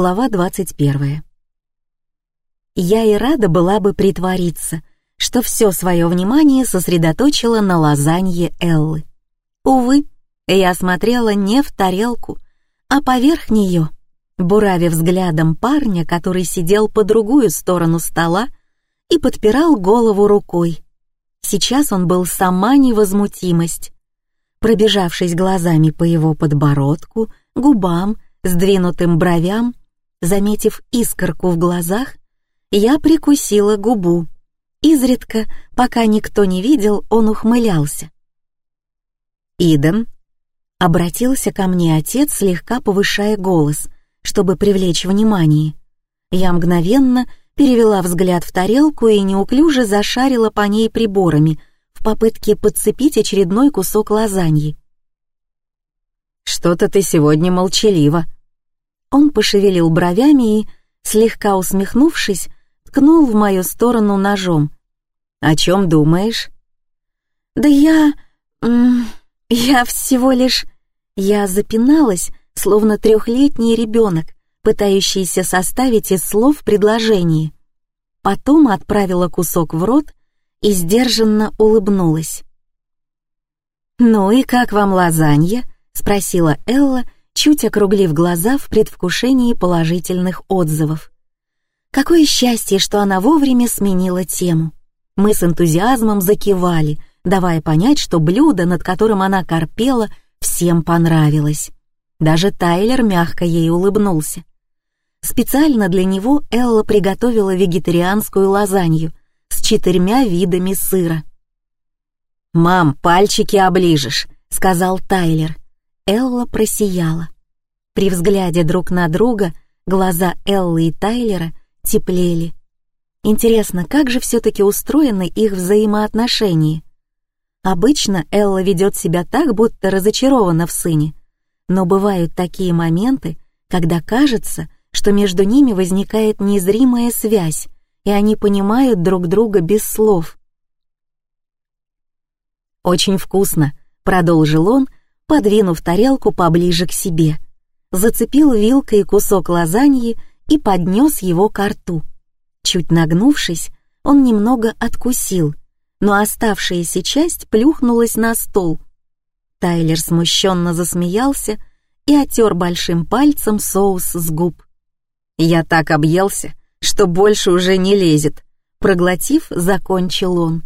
Глава 21. Я и рада была бы притвориться, что все свое внимание сосредоточила на лазанье Эллы. Увы, я смотрела не в тарелку, а поверх нее, буравив взглядом парня, который сидел по другую сторону стола и подпирал голову рукой. Сейчас он был сама невозмутимость. Пробежавшись глазами по его подбородку, губам, сдвинутым бровям, заметив искорку в глазах, я прикусила губу. Изредка, пока никто не видел, он ухмылялся. «Иден», — обратился ко мне отец, слегка повышая голос, чтобы привлечь внимание. Я мгновенно перевела взгляд в тарелку и неуклюже зашарила по ней приборами в попытке подцепить очередной кусок лазаньи. «Что-то ты сегодня молчалива». Он пошевелил бровями и, слегка усмехнувшись, ткнул в мою сторону ножом. «О чем думаешь?» «Да я... я всего лишь...» Я запиналась, словно трехлетний ребенок, пытающийся составить из слов предложение. Потом отправила кусок в рот и сдержанно улыбнулась. «Ну и как вам лазанья?» — спросила Элла, чуть округлив глаза в предвкушении положительных отзывов. Какое счастье, что она вовремя сменила тему. Мы с энтузиазмом закивали, давая понять, что блюдо, над которым она корпела, всем понравилось. Даже Тайлер мягко ей улыбнулся. Специально для него Элла приготовила вегетарианскую лазанью с четырьмя видами сыра. «Мам, пальчики оближешь», — сказал Тайлер. Элла просияла. При взгляде друг на друга глаза Эллы и Тайлера теплели. Интересно, как же все-таки устроены их взаимоотношения? Обычно Элла ведет себя так, будто разочарована в сыне, но бывают такие моменты, когда кажется, что между ними возникает незримая связь, и они понимают друг друга без слов. «Очень вкусно», — продолжил он, подвинув тарелку поближе к себе. Зацепил вилкой кусок лазаньи и поднес его к рту. Чуть нагнувшись, он немного откусил, но оставшаяся часть плюхнулась на стол. Тайлер смущенно засмеялся и отер большим пальцем соус с губ. «Я так объелся, что больше уже не лезет», — проглотив, закончил он.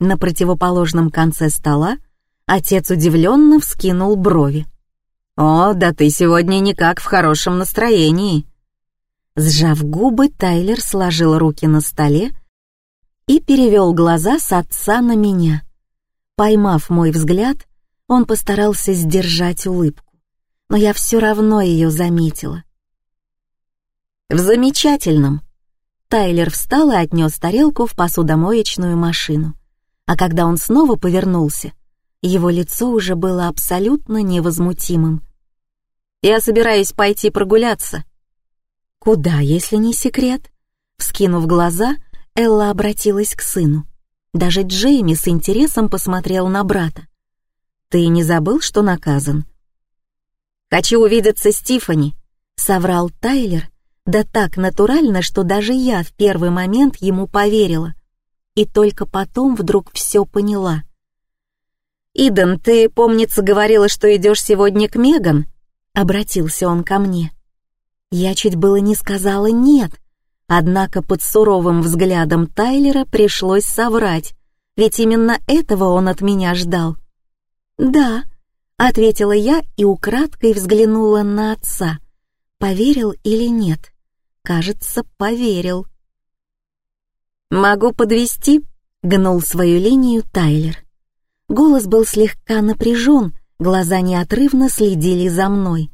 На противоположном конце стола отец удивленно вскинул брови. «О, да ты сегодня никак в хорошем настроении», Сжав губы, Тайлер сложил руки на столе и перевел глаза с отца на меня. Поймав мой взгляд, он постарался сдержать улыбку, но я все равно ее заметила. «В замечательном!» Тайлер встал и отнес тарелку в посудомоечную машину. А когда он снова повернулся, его лицо уже было абсолютно невозмутимым. «Я собираюсь пойти прогуляться», «Куда, если не секрет?» Вскинув глаза, Элла обратилась к сыну. Даже Джейми с интересом посмотрел на брата. «Ты не забыл, что наказан?» «Хочу увидеться с Тиффани», — соврал Тайлер, да так натурально, что даже я в первый момент ему поверила. И только потом вдруг все поняла. «Иден, ты, помнится, говорила, что идешь сегодня к Меган?» — обратился он ко мне. Я чуть было не сказала «нет», однако под суровым взглядом Тайлера пришлось соврать, ведь именно этого он от меня ждал. «Да», — ответила я и украдкой взглянула на отца. Поверил или нет? Кажется, поверил. «Могу подвести, гнул свою линию Тайлер. Голос был слегка напряжен, глаза неотрывно следили за мной.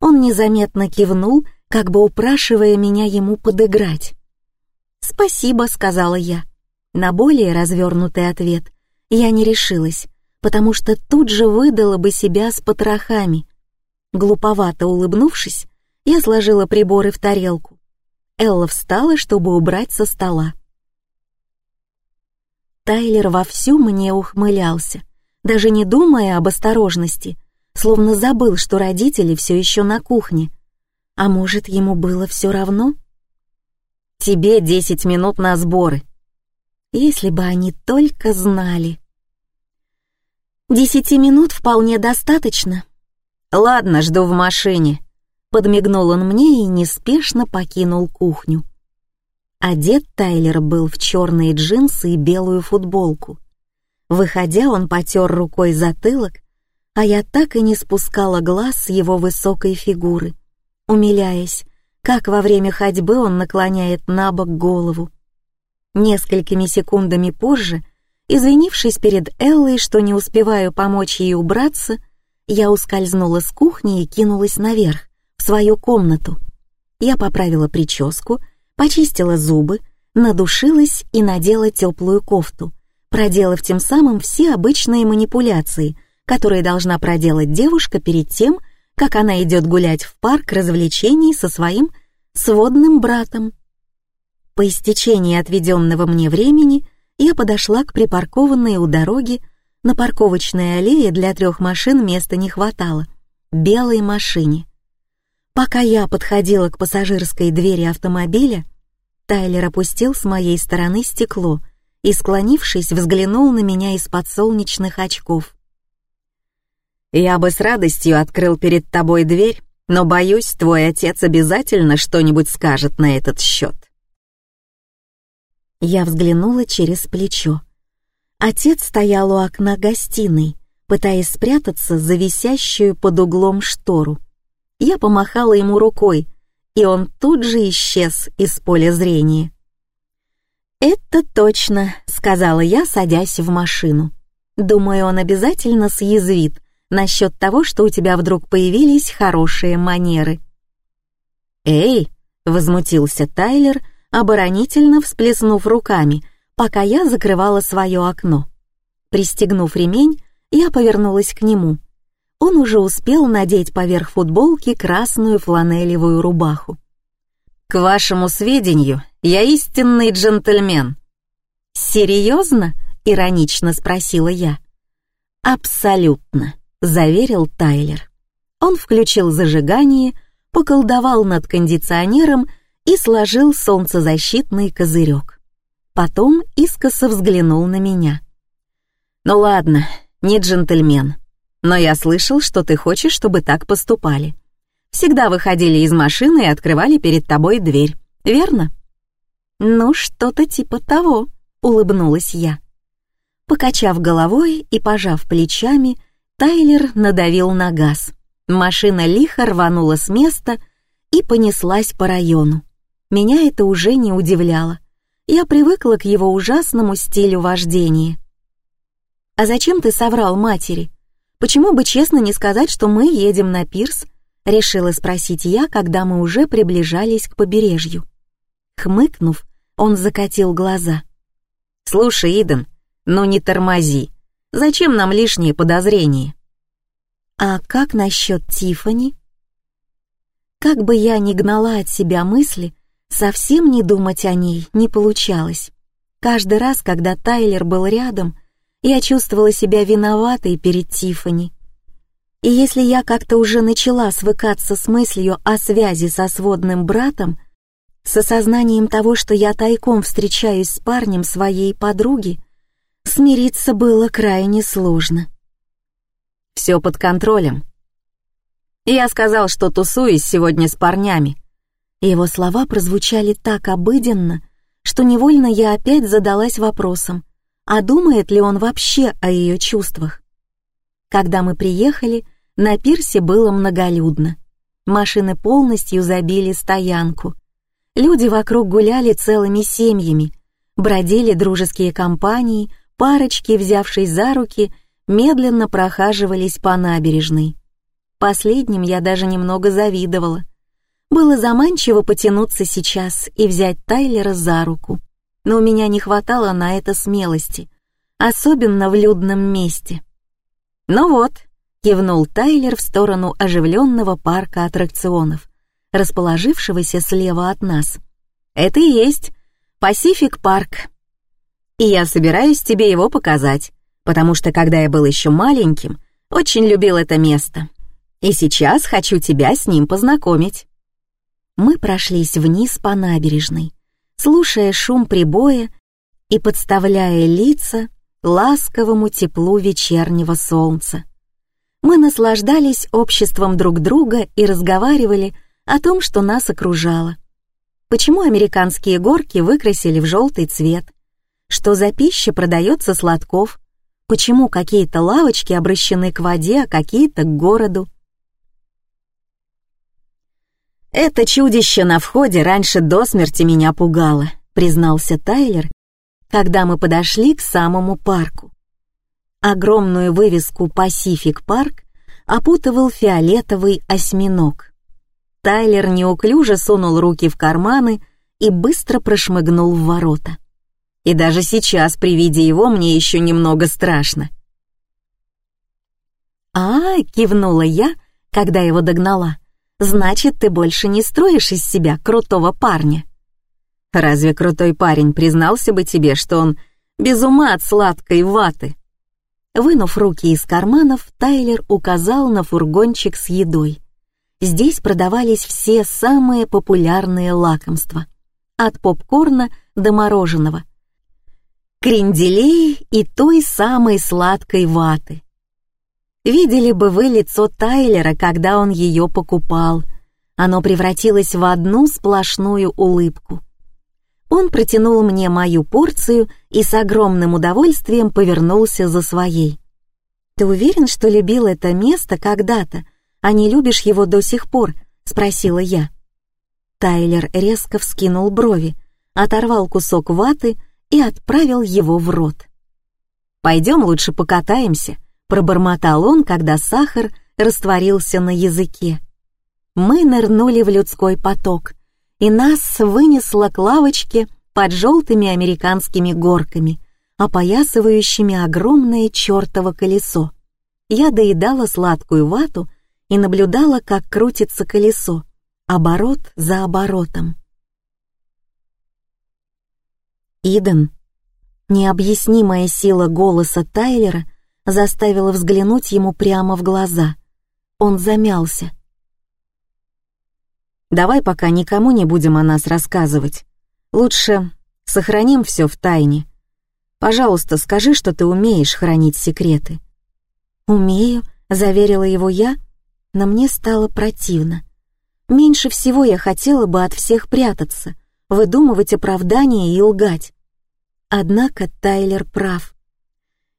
Он незаметно кивнул, как бы упрашивая меня ему подыграть. «Спасибо», — сказала я. На более развернутый ответ я не решилась, потому что тут же выдала бы себя с потрохами. Глуповато улыбнувшись, я сложила приборы в тарелку. Элла встала, чтобы убрать со стола. Тайлер вовсю мне ухмылялся, даже не думая об осторожности, словно забыл, что родители все еще на кухне. А может, ему было все равно? Тебе десять минут на сборы. Если бы они только знали. Десяти минут вполне достаточно. Ладно, жду в машине. Подмигнул он мне и неспешно покинул кухню. Одет Тайлер был в черные джинсы и белую футболку. Выходя, он потер рукой затылок, а я так и не спускала глаз с его высокой фигуры, умиляясь, как во время ходьбы он наклоняет на бок голову. Несколькими секундами позже, извинившись перед Эллой, что не успеваю помочь ей убраться, я ускользнула с кухни и кинулась наверх, в свою комнату. Я поправила прическу, почистила зубы, надушилась и надела теплую кофту, проделав тем самым все обычные манипуляции, которые должна проделать девушка перед тем, как она идет гулять в парк развлечений со своим сводным братом. По истечении отведенного мне времени я подошла к припаркованной у дороги на парковочной аллее для трех машин места не хватало, белой машине. Пока я подходила к пассажирской двери автомобиля, Тайлер опустил с моей стороны стекло и, склонившись, взглянул на меня из-под солнечных очков. Я бы с радостью открыл перед тобой дверь, но, боюсь, твой отец обязательно что-нибудь скажет на этот счет. Я взглянула через плечо. Отец стоял у окна гостиной, пытаясь спрятаться за висящую под углом штору. Я помахала ему рукой, и он тут же исчез из поля зрения. «Это точно», — сказала я, садясь в машину. «Думаю, он обязательно съязвит, насчет того, что у тебя вдруг появились хорошие манеры». «Эй!» — возмутился Тайлер, оборонительно всплеснув руками, пока я закрывала свое окно. Пристегнув ремень, я повернулась к нему. Он уже успел надеть поверх футболки красную фланелевую рубаху. «К вашему сведению, я истинный джентльмен». «Серьезно?» — иронично спросила я. «Абсолютно», — заверил Тайлер. Он включил зажигание, поколдовал над кондиционером и сложил солнцезащитный козырек. Потом искоса взглянул на меня. «Ну ладно, не джентльмен, но я слышал, что ты хочешь, чтобы так поступали. Всегда выходили из машины и открывали перед тобой дверь, верно?» «Ну, что-то типа того», — улыбнулась я. Покачав головой и пожав плечами, Тайлер надавил на газ. Машина лихо рванула с места и понеслась по району. Меня это уже не удивляло. Я привыкла к его ужасному стилю вождения. «А зачем ты соврал матери? Почему бы честно не сказать, что мы едем на пирс?» — решила спросить я, когда мы уже приближались к побережью. Хмыкнув, он закатил глаза. «Слушай, Иден, но не тормози. Зачем нам лишние подозрения? А как насчет Тифани? Как бы я ни гнала от себя мысли, совсем не думать о ней не получалось. Каждый раз, когда Тайлер был рядом, я чувствовала себя виноватой перед Тифани. И если я как-то уже начала свыкаться с мыслью о связи со сводным братом, с осознанием того, что я тайком встречаюсь с парнем своей подруги, смириться было крайне сложно. Все под контролем. Я сказал, что тусуюсь сегодня с парнями. Его слова прозвучали так обыденно, что невольно я опять задалась вопросом, а думает ли он вообще о ее чувствах? Когда мы приехали, на пирсе было многолюдно. Машины полностью забили стоянку. Люди вокруг гуляли целыми семьями, бродили дружеские компании, парочки, взявшись за руки, медленно прохаживались по набережной. Последним я даже немного завидовала. Было заманчиво потянуться сейчас и взять Тайлера за руку, но у меня не хватало на это смелости, особенно в людном месте. «Ну вот», — кивнул Тайлер в сторону оживленного парка аттракционов, расположившегося слева от нас. «Это и есть Пасифик Парк, и я собираюсь тебе его показать, потому что когда я был еще маленьким, очень любил это место. И сейчас хочу тебя с ним познакомить». Мы прошлись вниз по набережной, слушая шум прибоя и подставляя лица ласковому теплу вечернего солнца. Мы наслаждались обществом друг друга и разговаривали о том, что нас окружало. Почему американские горки выкрасили в желтый цвет? Что за пища продается сладков? Почему какие-то лавочки обращены к воде, а какие-то к городу? «Это чудище на входе раньше до смерти меня пугало», признался Тайлер, когда мы подошли к самому парку. Огромную вывеску «Пасифик Парк» опутывал фиолетовый осьминог. Тайлер неуклюже сунул руки в карманы и быстро прошмыгнул в ворота. И даже сейчас при виде его мне еще немного страшно. «А, — кивнула я, когда его догнала, — значит, ты больше не строишь из себя крутого парня». Разве крутой парень признался бы тебе, что он без ума от сладкой ваты? Вынув руки из карманов, Тайлер указал на фургончик с едой. Здесь продавались все самые популярные лакомства. От попкорна до мороженого. Кренделей и той самой сладкой ваты. Видели бы вы лицо Тайлера, когда он ее покупал. Оно превратилось в одну сплошную улыбку. Он протянул мне мою порцию и с огромным удовольствием повернулся за своей. «Ты уверен, что любил это место когда-то, а не любишь его до сих пор?» — спросила я. Тайлер резко вскинул брови, оторвал кусок ваты и отправил его в рот. «Пойдем лучше покатаемся», — пробормотал он, когда сахар растворился на языке. Мы нырнули в людской поток, и нас вынесло к лавочке под желтыми американскими горками, опоясывающими огромное чертово колесо. Я доедала сладкую вату и наблюдала, как крутится колесо, оборот за оборотом. Иден. Необъяснимая сила голоса Тайлера заставила взглянуть ему прямо в глаза. Он замялся. «Давай пока никому не будем о нас рассказывать. Лучше сохраним все в тайне. Пожалуйста, скажи, что ты умеешь хранить секреты». «Умею», — заверила его я, но мне стало противно. Меньше всего я хотела бы от всех прятаться, выдумывать оправдания и лгать. Однако Тайлер прав.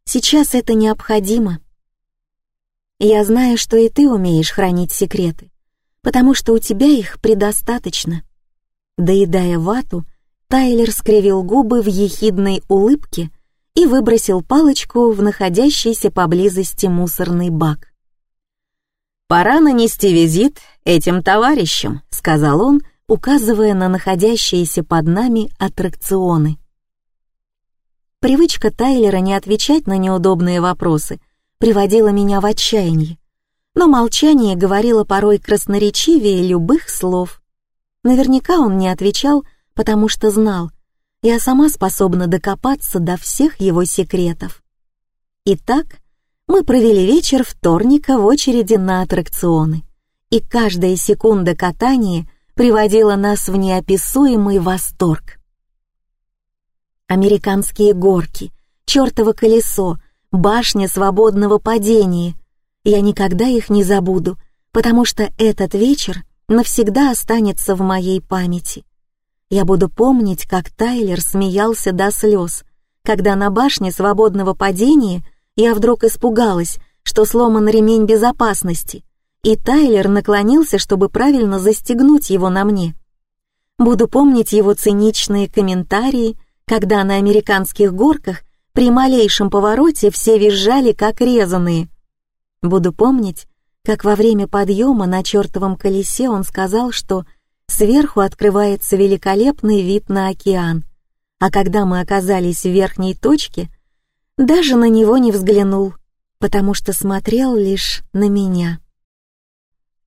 Сейчас это необходимо. Я знаю, что и ты умеешь хранить секреты, потому что у тебя их предостаточно. Доедая вату, Тайлер скривил губы в ехидной улыбке и выбросил палочку в находящийся поблизости мусорный бак. «Пора нанести визит этим товарищам», — сказал он, указывая на находящиеся под нами аттракционы. Привычка Тайлера не отвечать на неудобные вопросы приводила меня в отчаяние, но молчание говорило порой красноречивее любых слов. Наверняка он не отвечал, потому что знал, я сама способна докопаться до всех его секретов. Итак, мы провели вечер вторника в очереди на аттракционы, и каждая секунда катания приводила нас в неописуемый восторг. Американские горки, чертово колесо, башня свободного падения. Я никогда их не забуду, потому что этот вечер навсегда останется в моей памяти. Я буду помнить, как Тайлер смеялся до слез, когда на башне свободного падения я вдруг испугалась, что сломан ремень безопасности, и Тайлер наклонился, чтобы правильно застегнуть его на мне. Буду помнить его циничные комментарии, когда на американских горках при малейшем повороте все визжали, как резаные. Буду помнить, как во время подъема на чертовом колесе он сказал, что Сверху открывается великолепный вид на океан, а когда мы оказались в верхней точке, даже на него не взглянул, потому что смотрел лишь на меня.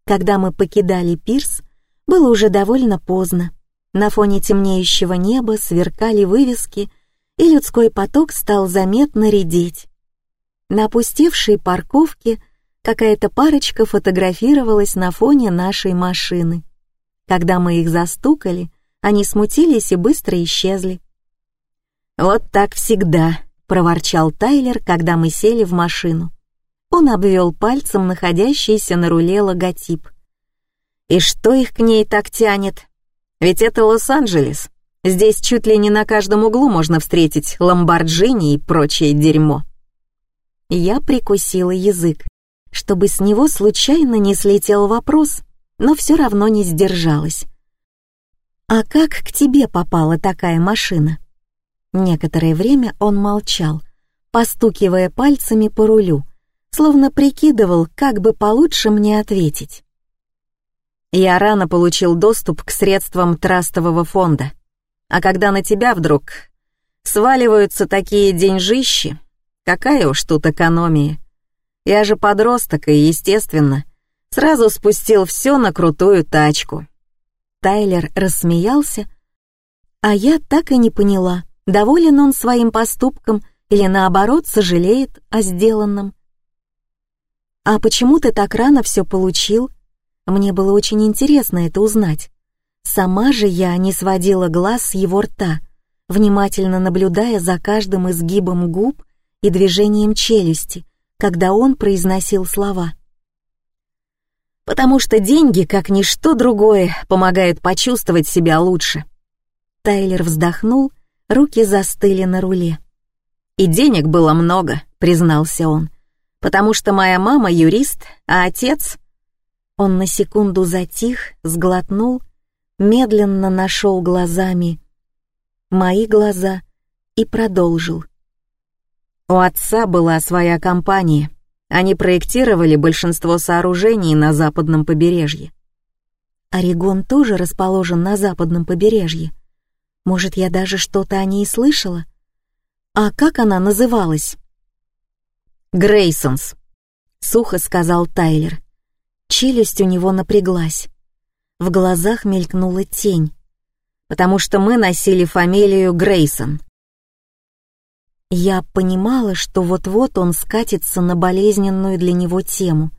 Когда мы покидали пирс, было уже довольно поздно. На фоне темнеющего неба сверкали вывески, и людской поток стал заметно редеть. На опустевшей парковке какая-то парочка фотографировалась на фоне нашей машины. Когда мы их застукали, они смутились и быстро исчезли. «Вот так всегда», — проворчал Тайлер, когда мы сели в машину. Он обвел пальцем находящийся на руле логотип. «И что их к ней так тянет? Ведь это Лос-Анджелес. Здесь чуть ли не на каждом углу можно встретить ламборджини и прочее дерьмо». Я прикусила язык, чтобы с него случайно не слетел вопрос, но все равно не сдержалась. «А как к тебе попала такая машина?» Некоторое время он молчал, постукивая пальцами по рулю, словно прикидывал, как бы получше мне ответить. Я рано получил доступ к средствам трастового фонда, а когда на тебя вдруг сваливаются такие деньжищи, какая уж тут экономия. Я же подросток и, естественно, сразу спустил все на крутую тачку. Тайлер рассмеялся, а я так и не поняла, доволен он своим поступком или наоборот сожалеет о сделанном. «А почему ты так рано все получил?» Мне было очень интересно это узнать. Сама же я не сводила глаз с его рта, внимательно наблюдая за каждым изгибом губ и движением челюсти, когда он произносил слова. «Потому что деньги, как ничто другое, помогают почувствовать себя лучше». Тайлер вздохнул, руки застыли на руле. «И денег было много», — признался он, «потому что моя мама юрист, а отец...» Он на секунду затих, сглотнул, медленно нашел глазами мои глаза и продолжил. У отца была своя компания. Они проектировали большинство сооружений на западном побережье. Орегон тоже расположен на западном побережье. Может, я даже что-то о ней слышала? А как она называлась? Грейсонс, сухо сказал Тайлер. Челюсть у него напряглась. В глазах мелькнула тень. Потому что мы носили фамилию Грейсон. Я понимала, что вот-вот он скатится на болезненную для него тему,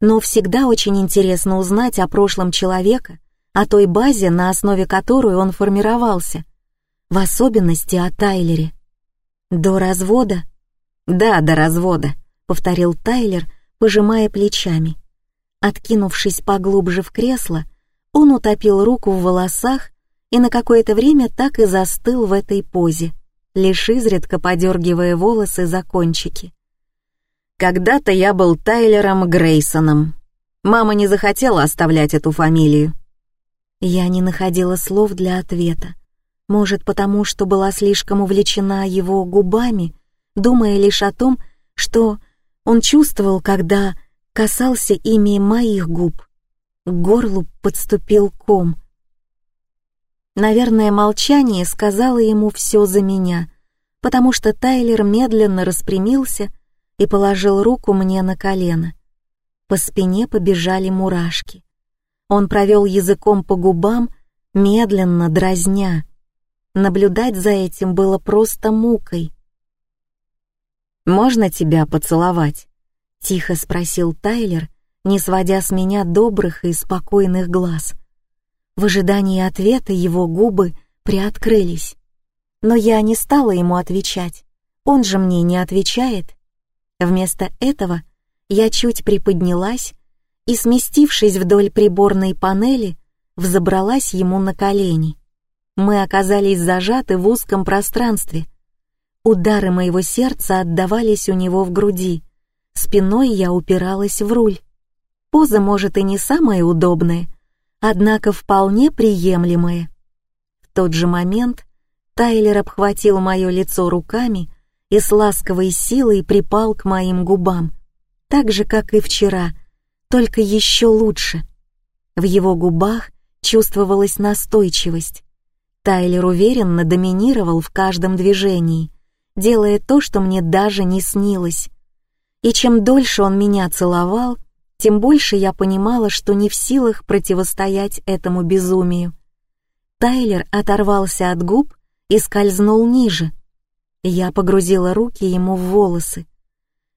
но всегда очень интересно узнать о прошлом человека, о той базе, на основе которой он формировался, в особенности о Тайлере. «До развода?» «Да, до развода», — повторил Тайлер, пожимая плечами. Откинувшись поглубже в кресло, он утопил руку в волосах и на какое-то время так и застыл в этой позе — лишь изредка подергивая волосы за кончики. Когда-то я был Тайлером Грейсоном. Мама не захотела оставлять эту фамилию. Я не находила слов для ответа. Может, потому что была слишком увлечена его губами, думая лишь о том, что он чувствовал, когда касался ими моих губ. К горлу подступил ком — Наверное, молчание сказало ему все за меня, потому что Тайлер медленно распрямился и положил руку мне на колено. По спине побежали мурашки. Он провел языком по губам, медленно дразня. Наблюдать за этим было просто мукой. «Можно тебя поцеловать?» — тихо спросил Тайлер, не сводя с меня добрых и спокойных глаз — в ожидании ответа его губы приоткрылись. Но я не стала ему отвечать. Он же мне не отвечает. Вместо этого я чуть приподнялась и, сместившись вдоль приборной панели, взобралась ему на колени. Мы оказались зажаты в узком пространстве. Удары моего сердца отдавались у него в груди. Спиной я упиралась в руль. Поза, может, и не самая удобная, однако вполне приемлемые. В тот же момент Тайлер обхватил мое лицо руками и с ласковой силой припал к моим губам, так же, как и вчера, только еще лучше. В его губах чувствовалась настойчивость. Тайлер уверенно доминировал в каждом движении, делая то, что мне даже не снилось. И чем дольше он меня целовал, тем больше я понимала, что не в силах противостоять этому безумию. Тайлер оторвался от губ и скользнул ниже. Я погрузила руки ему в волосы.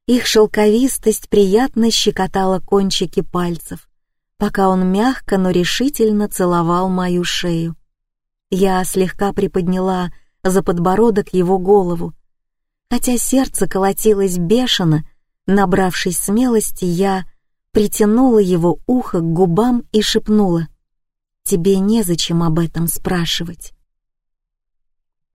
Их шелковистость приятно щекотала кончики пальцев, пока он мягко, но решительно целовал мою шею. Я слегка приподняла за подбородок его голову. Хотя сердце колотилось бешено, набравшись смелости, я притянула его ухо к губам и шепнула. «Тебе незачем об этом спрашивать».